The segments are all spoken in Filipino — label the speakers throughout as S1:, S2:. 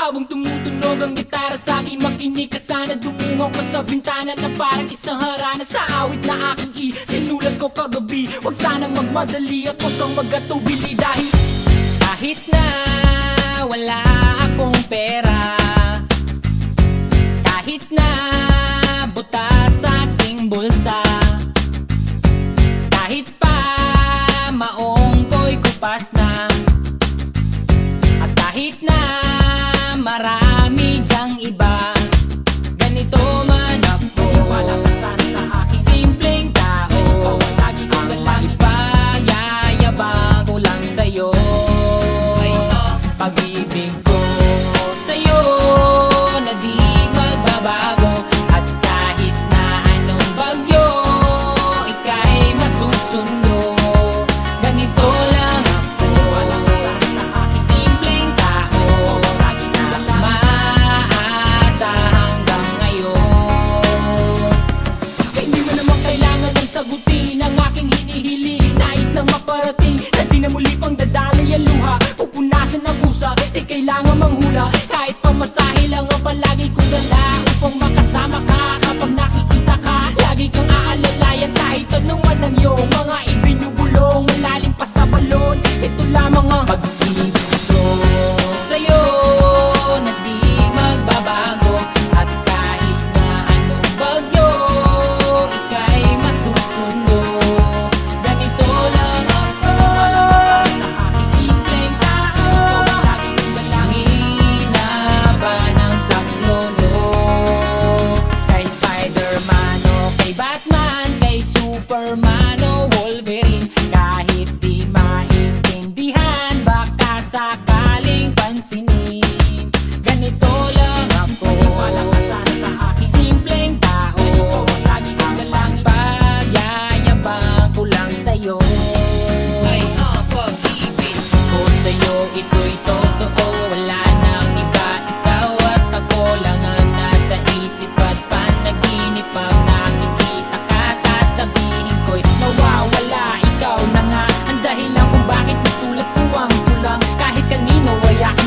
S1: Habang tumutunog ang gitara. Sa akin Makinig ka sana. Dumungaw ka sa bintana Na parang isang harana. Sa awit na aking i Sinulat ko kagabi. Huwag sanang magmadali At huwag kang magatubili Dahil kahit na wala akong pera Kahit na butas sa aking bulsa Kahit pa maong ko'y kupas na At kahit na Maparating Na di na muli pang dadalay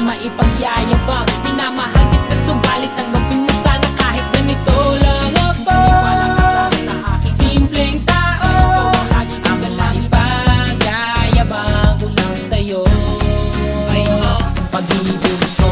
S1: maipagyayabang Pinamahal kita subalit tanggapin mo sana kahit ganito lang ako. Simpleng tao Ang maipagyayabang ko lang sa'yo. Ay, oh, pag-ibig